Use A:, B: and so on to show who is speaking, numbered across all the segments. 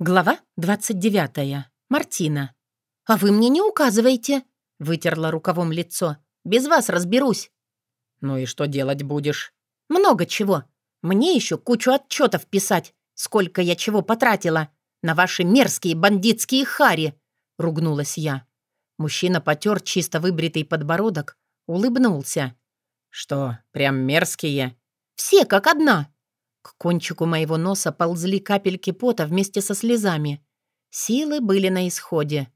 A: Глава 29. Мартина. «А вы мне не указывайте!» — вытерла рукавом лицо. «Без вас разберусь!»
B: «Ну и что делать будешь?»
A: «Много чего. Мне еще кучу отчетов писать, сколько я чего потратила на ваши мерзкие бандитские хари!» — ругнулась я. Мужчина потер чисто выбритый подбородок, улыбнулся.
B: «Что, прям мерзкие?»
A: «Все как одна!» К кончику моего носа ползли капельки пота вместе со слезами. Силы были на исходе.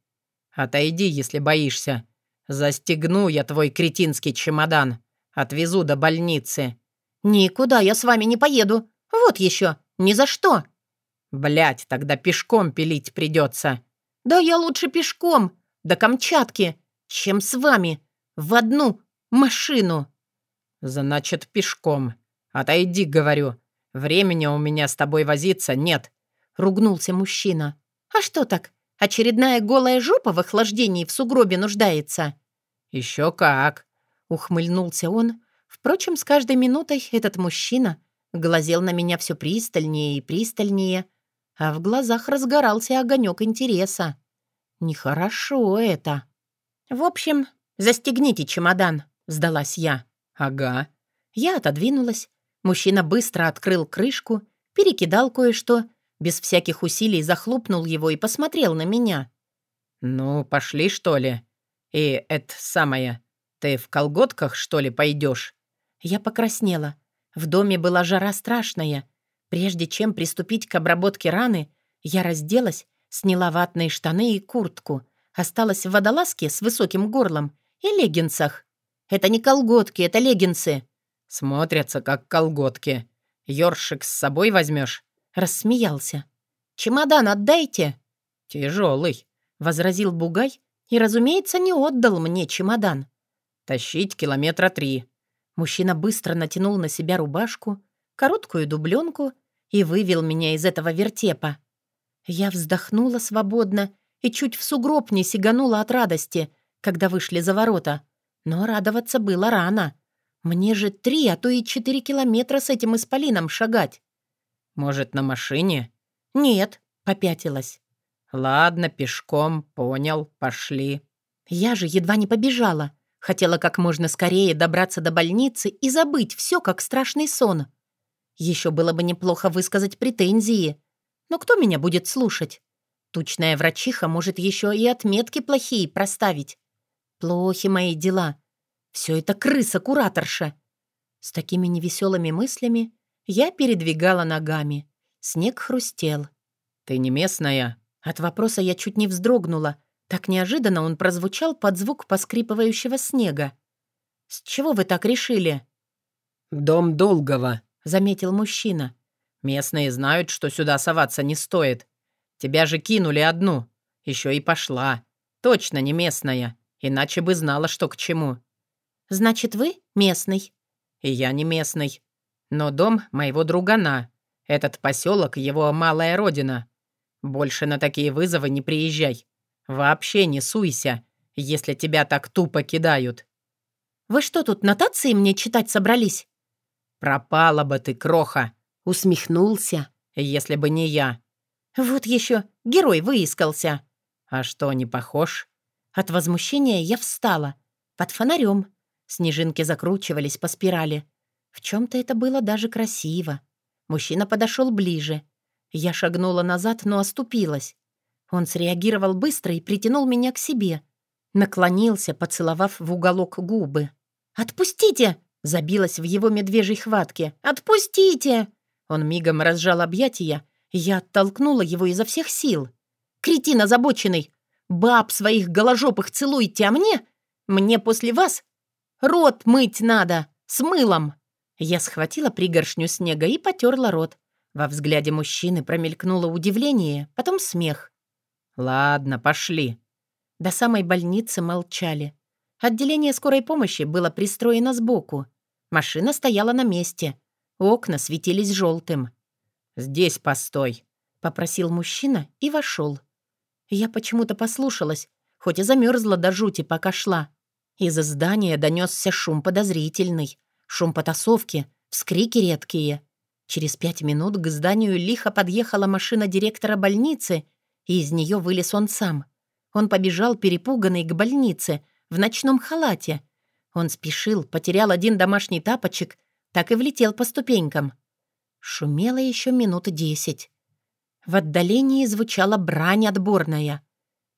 B: «Отойди, если боишься. Застегну я твой кретинский чемодан. Отвезу до больницы».
A: «Никуда я с вами не поеду. Вот еще. Ни за что».
B: Блять, тогда пешком пилить придется.
A: «Да я лучше пешком. До Камчатки. Чем с вами. В одну машину».
B: «Значит, пешком. Отойди, говорю. Времени у меня с тобой возиться нет», — ругнулся мужчина.
A: «А что так? Очередная голая жопа в охлаждении в сугробе нуждается?»
B: «Еще как!» — ухмыльнулся он. Впрочем, с каждой минутой этот мужчина глазел на меня все пристальнее и пристальнее, а в глазах разгорался огонек интереса. Нехорошо это.
A: «В общем, застегните чемодан», — сдалась я.
B: «Ага».
A: Я отодвинулась, Мужчина быстро открыл крышку, перекидал кое-что, без всяких усилий захлопнул его и посмотрел на меня.
B: «Ну, пошли, что ли? И это самое, ты в колготках, что ли, пойдешь?»
A: Я покраснела. В доме была жара страшная. Прежде чем приступить к обработке раны, я разделась, сняла ватные штаны и куртку, осталась в водолазке с высоким горлом и леггинсах. Это не колготки, это леггинсы.
B: «Смотрятся, как колготки. Ёршик с собой возьмешь?»
A: Рассмеялся. «Чемодан отдайте!»
B: «Тяжелый», —
A: возразил Бугай и, разумеется, не отдал мне чемодан.
B: «Тащить километра три».
A: Мужчина быстро натянул на себя рубашку, короткую дубленку и вывел меня из этого вертепа. Я вздохнула свободно и чуть в сугроб не сиганула от радости, когда вышли за ворота. Но радоваться было рано. Мне же три, а то и четыре километра с этим исполином шагать.
B: Может, на машине?
A: Нет, попятилась.
B: Ладно, пешком, понял, пошли.
A: Я же едва не побежала. Хотела как можно скорее добраться до больницы и забыть все как страшный сон. Еще было бы неплохо высказать претензии. Но кто меня будет слушать? Тучная врачиха может еще и отметки плохие проставить. Плохи мои дела. Все это крыса-кураторша. С такими невеселыми мыслями я передвигала ногами. Снег хрустел.
B: «Ты не местная?»
A: От вопроса я чуть не вздрогнула. Так неожиданно он прозвучал под звук поскрипывающего снега. «С чего вы так решили?»
B: «Дом Долгого», —
A: заметил мужчина.
B: «Местные знают, что сюда соваться не стоит. Тебя же кинули одну. Еще и пошла. Точно не местная. Иначе бы знала, что к чему.
A: «Значит, вы местный?»
B: «И я не местный. Но дом моего другана. Этот поселок — его малая родина. Больше на такие вызовы не приезжай. Вообще не суйся, если тебя так тупо кидают».
A: «Вы что тут, нотации мне читать собрались?»
B: «Пропала бы ты, кроха!»
A: — усмехнулся.
B: «Если бы не я».
A: «Вот еще герой выискался».
B: «А что, не похож?»
A: От возмущения я встала. Под фонарем. Снежинки закручивались по спирали. В чем-то это было даже красиво. Мужчина подошел ближе. Я шагнула назад, но оступилась. Он среагировал быстро и притянул меня к себе. Наклонился, поцеловав в уголок губы. «Отпустите!» — забилась в его медвежьей хватке. «Отпустите!» Он мигом разжал объятия, я оттолкнула его изо всех сил. «Кретин озабоченный! Баб своих голожопых целуйте, а мне? Мне после вас Рот мыть надо! С мылом!» Я схватила пригоршню снега и потерла рот. Во взгляде мужчины промелькнуло удивление, потом смех.
B: «Ладно, пошли».
A: До самой больницы молчали. Отделение скорой помощи было пристроено сбоку. Машина стояла на месте. Окна светились желтым.
B: «Здесь постой», —
A: попросил мужчина и вошел. Я почему-то послушалась, хоть и замерзла до жути, пока шла. Из здания донесся шум подозрительный, шум потасовки, вскрики редкие. Через пять минут к зданию лихо подъехала машина директора больницы, и из нее вылез он сам. Он побежал перепуганный к больнице в ночном халате. Он спешил, потерял один домашний тапочек, так и влетел по ступенькам. Шумело еще минуты десять. В отдалении звучала брань отборная.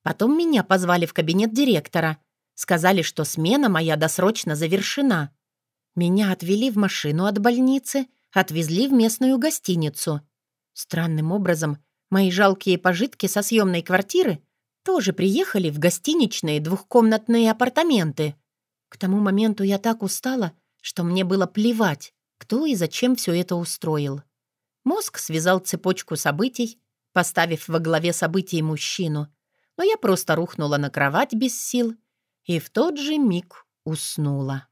A: Потом меня позвали в кабинет директора. Сказали, что смена моя досрочно завершена. Меня отвели в машину от больницы — отвезли в местную гостиницу. Странным образом, мои жалкие пожитки со съемной квартиры тоже приехали в гостиничные двухкомнатные апартаменты. К тому моменту я так устала, что мне было плевать, кто и зачем все это устроил. Мозг связал цепочку событий, поставив во главе событий мужчину, но я просто рухнула на кровать без сил и в тот же миг уснула.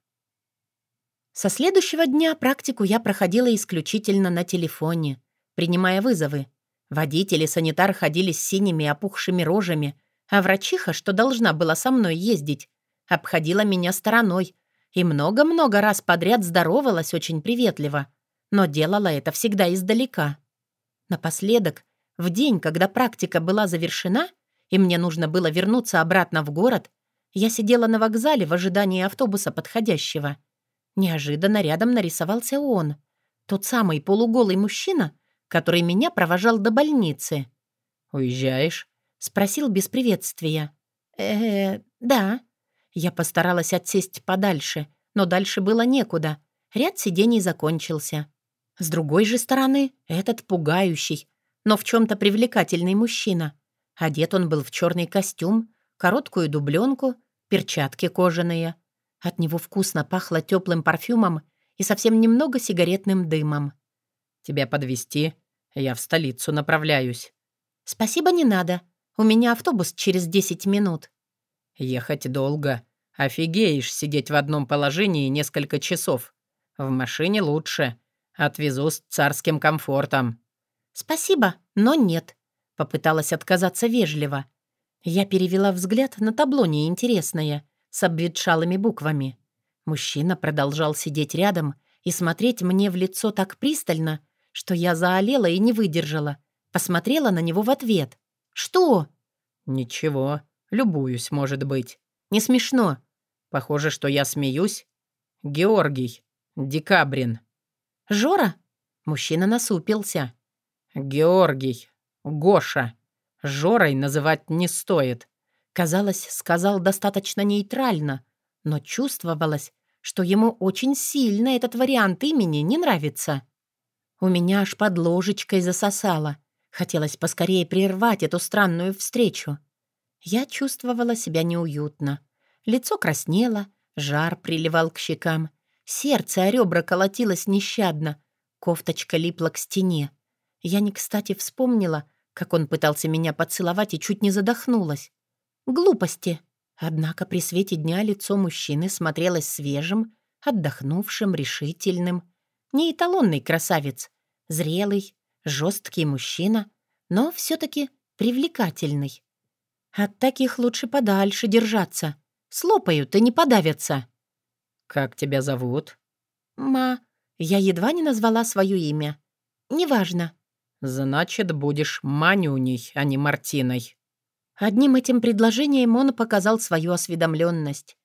A: Со следующего дня практику я проходила исключительно на телефоне, принимая вызовы. Водитель и санитар ходили с синими опухшими рожами, а врачиха, что должна была со мной ездить, обходила меня стороной и много-много раз подряд здоровалась очень приветливо, но делала это всегда издалека. Напоследок, в день, когда практика была завершена, и мне нужно было вернуться обратно в город, я сидела на вокзале в ожидании автобуса подходящего — Неожиданно рядом нарисовался он. Тот самый полуголый мужчина, который меня провожал до больницы.
B: «Уезжаешь?»
A: — спросил без приветствия. э да». Я постаралась отсесть подальше, но дальше было некуда. Ряд сидений закончился. С другой же стороны, этот пугающий, но в чем то привлекательный мужчина. Одет он был в черный костюм, короткую дубленку, перчатки кожаные — от него вкусно пахло теплым парфюмом и совсем немного сигаретным дымом.
B: «Тебя подвести? Я в столицу направляюсь».
A: «Спасибо, не надо. У меня автобус через 10 минут».
B: «Ехать долго. Офигеешь сидеть в одном положении несколько часов. В машине лучше. Отвезу с царским комфортом».
A: «Спасибо, но нет», — попыталась отказаться вежливо. Я перевела взгляд на табло неинтересное с обветшалыми буквами. Мужчина продолжал сидеть рядом и смотреть мне в лицо так пристально, что я заолела и не выдержала. Посмотрела на него в ответ. «Что?»
B: «Ничего. Любуюсь, может быть».
A: «Не смешно».
B: «Похоже, что я смеюсь». «Георгий. Декабрин».
A: «Жора?» Мужчина насупился.
B: «Георгий. Гоша. Жорой называть не стоит.
A: Казалось, сказал достаточно нейтрально, но чувствовалось, что ему очень сильно этот вариант имени не нравится. У меня аж под ложечкой засосало. Хотелось поскорее прервать эту странную встречу. Я чувствовала себя неуютно. Лицо краснело, жар приливал к щекам. Сердце о ребра колотилось нещадно. Кофточка липла к стене. Я не кстати вспомнила, как он пытался меня поцеловать и чуть не задохнулась. Глупости. Однако при свете дня лицо мужчины смотрелось свежим, отдохнувшим, решительным. Не эталонный красавец. Зрелый, жесткий мужчина, но все-таки привлекательный. От таких лучше подальше держаться. Слопают и не подавятся.
B: «Как тебя зовут?»
A: «Ма. Я едва не назвала свое имя. Неважно».
B: «Значит, будешь Манюней, а не Мартиной».
A: Одним этим предложением он показал свою осведомленность.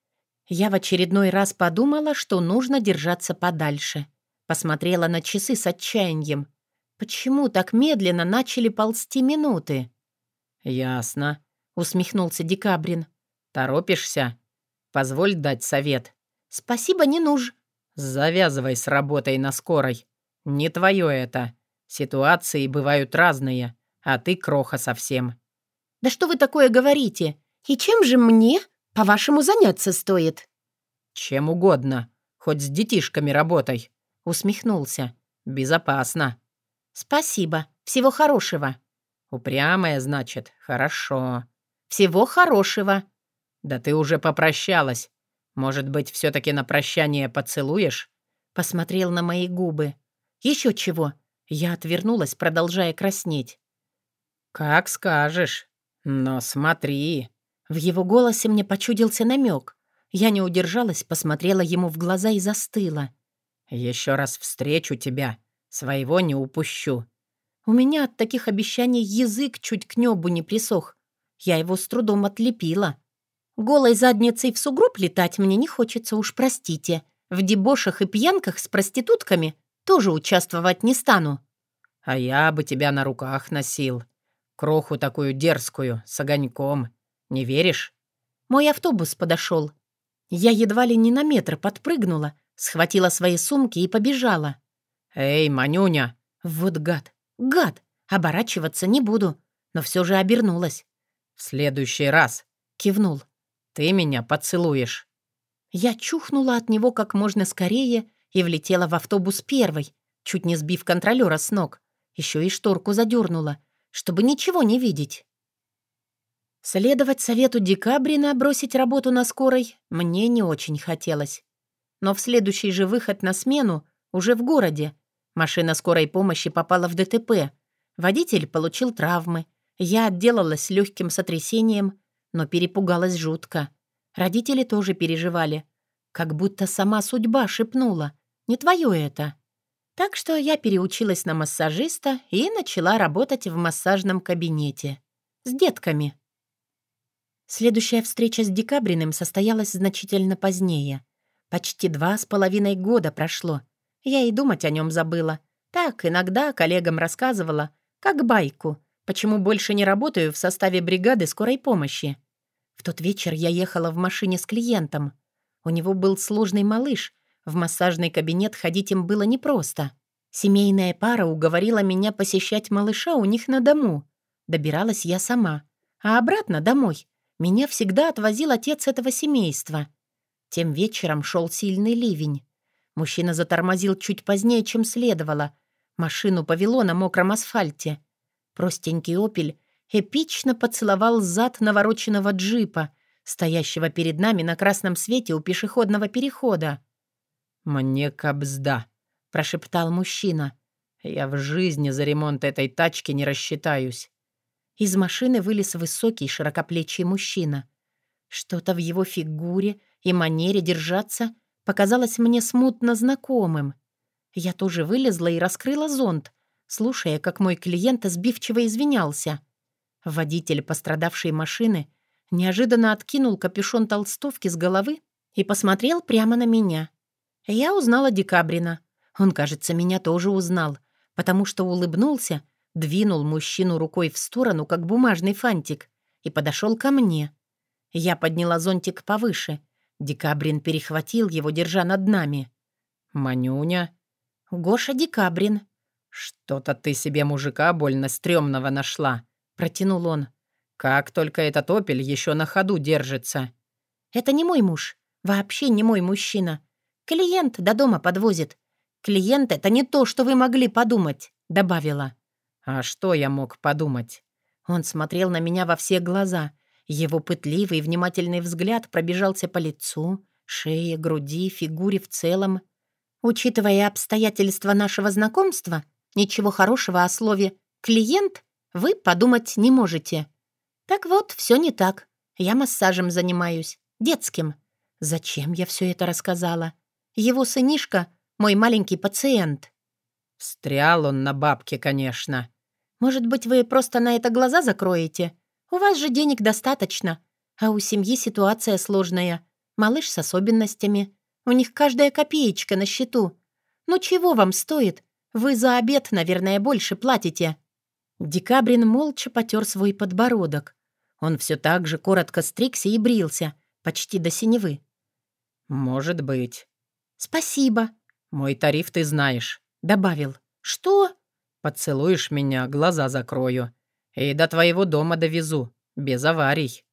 A: Я в очередной раз подумала, что нужно держаться подальше. Посмотрела на часы с отчаянием. Почему так медленно начали ползти минуты?
B: «Ясно», —
A: усмехнулся Декабрин.
B: «Торопишься? Позволь дать совет».
A: «Спасибо, не нуж».
B: «Завязывай с работой на скорой. Не твое это. Ситуации бывают разные, а ты кроха совсем.
A: «Да что вы такое говорите? И чем же мне, по-вашему, заняться стоит?»
B: «Чем угодно. Хоть с детишками работай», — усмехнулся. «Безопасно».
A: «Спасибо. Всего хорошего».
B: «Упрямая, значит. Хорошо».
A: «Всего хорошего».
B: «Да ты уже попрощалась. Может быть, все таки на прощание поцелуешь?»
A: Посмотрел на мои губы. «Еще чего?» Я отвернулась, продолжая краснеть.
B: «Как скажешь». «Но смотри!»
A: В его голосе мне почудился намек. Я не удержалась, посмотрела ему в глаза и застыла.
B: «Еще раз встречу тебя. Своего не упущу».
A: У меня от таких обещаний язык чуть к небу не присох. Я его с трудом отлепила. Голой задницей в сугроб летать мне не хочется, уж простите. В дебошах и пьянках с проститутками тоже участвовать не стану.
B: А я бы тебя на руках носил. Кроху такую дерзкую, с огоньком. Не веришь?
A: Мой автобус подошел. Я едва ли не на метр подпрыгнула, схватила свои сумки и побежала.
B: «Эй, Манюня!»
A: Вот гад, гад! Оборачиваться не буду, но все же обернулась.
B: «В следующий раз!» — кивнул. «Ты меня поцелуешь!»
A: Я чухнула от него как можно скорее и влетела в автобус первой, чуть не сбив контролера с ног. Еще и шторку задернула, чтобы ничего не видеть. Следовать совету Декабрина бросить работу на скорой мне не очень хотелось. Но в следующий же выход на смену, уже в городе, машина скорой помощи попала в ДТП. Водитель получил травмы. Я отделалась легким сотрясением, но перепугалась жутко. Родители тоже переживали. Как будто сама судьба шепнула. «Не твое это». Так что я переучилась на массажиста и начала работать в массажном кабинете. С детками. Следующая встреча с Декабриным состоялась значительно позднее. Почти два с половиной года прошло. Я и думать о нем забыла. Так, иногда коллегам рассказывала, как байку, почему больше не работаю в составе бригады скорой помощи. В тот вечер я ехала в машине с клиентом. У него был сложный малыш, в массажный кабинет ходить им было непросто. Семейная пара уговорила меня посещать малыша у них на дому. Добиралась я сама. А обратно домой. Меня всегда отвозил отец этого семейства. Тем вечером шел сильный ливень. Мужчина затормозил чуть позднее, чем следовало. Машину повело на мокром асфальте. Простенький «Опель» эпично поцеловал зад навороченного джипа, стоящего перед нами на красном свете у пешеходного перехода.
B: «Мне кобзда», — прошептал мужчина. «Я в жизни за ремонт этой тачки не рассчитаюсь».
A: Из машины вылез высокий, широкоплечий мужчина. Что-то в его фигуре и манере держаться показалось мне смутно знакомым. Я тоже вылезла и раскрыла зонт, слушая, как мой клиент сбивчиво извинялся. Водитель пострадавшей машины неожиданно откинул капюшон толстовки с головы и посмотрел прямо на меня. Я узнала Декабрина. Он, кажется, меня тоже узнал, потому что улыбнулся, двинул мужчину рукой в сторону, как бумажный фантик, и подошел ко мне. Я подняла зонтик повыше. Декабрин перехватил его, держа над нами.
B: «Манюня?»
A: «Гоша Декабрин».
B: «Что-то ты себе мужика больно стрёмного нашла», — протянул он. «Как только этот опель еще на ходу держится».
A: «Это не мой муж. Вообще не мой мужчина. «Клиент до дома подвозит. Клиент — это не то, что вы могли подумать», — добавила.
B: «А что я мог подумать?»
A: Он смотрел на меня во все глаза. Его пытливый и внимательный взгляд пробежался по лицу, шее, груди, фигуре в целом. Учитывая обстоятельства нашего знакомства, ничего хорошего о слове «клиент» вы подумать не можете. Так вот, все не так. Я массажем занимаюсь. Детским. Зачем я все это рассказала? Его сынишка — мой маленький пациент».
B: «Встрял он на бабке, конечно».
A: «Может быть, вы просто на это глаза закроете? У вас же денег достаточно, а у семьи ситуация сложная. Малыш с особенностями. У них каждая копеечка на счету. Ну чего вам стоит? Вы за обед, наверное, больше платите». Декабрин молча потер свой подбородок. Он все так же коротко стригся и брился, почти до синевы.
B: «Может быть.
A: «Спасибо».
B: «Мой тариф ты знаешь», —
A: добавил. «Что?»
B: «Поцелуешь меня, глаза закрою. И до твоего дома довезу, без аварий».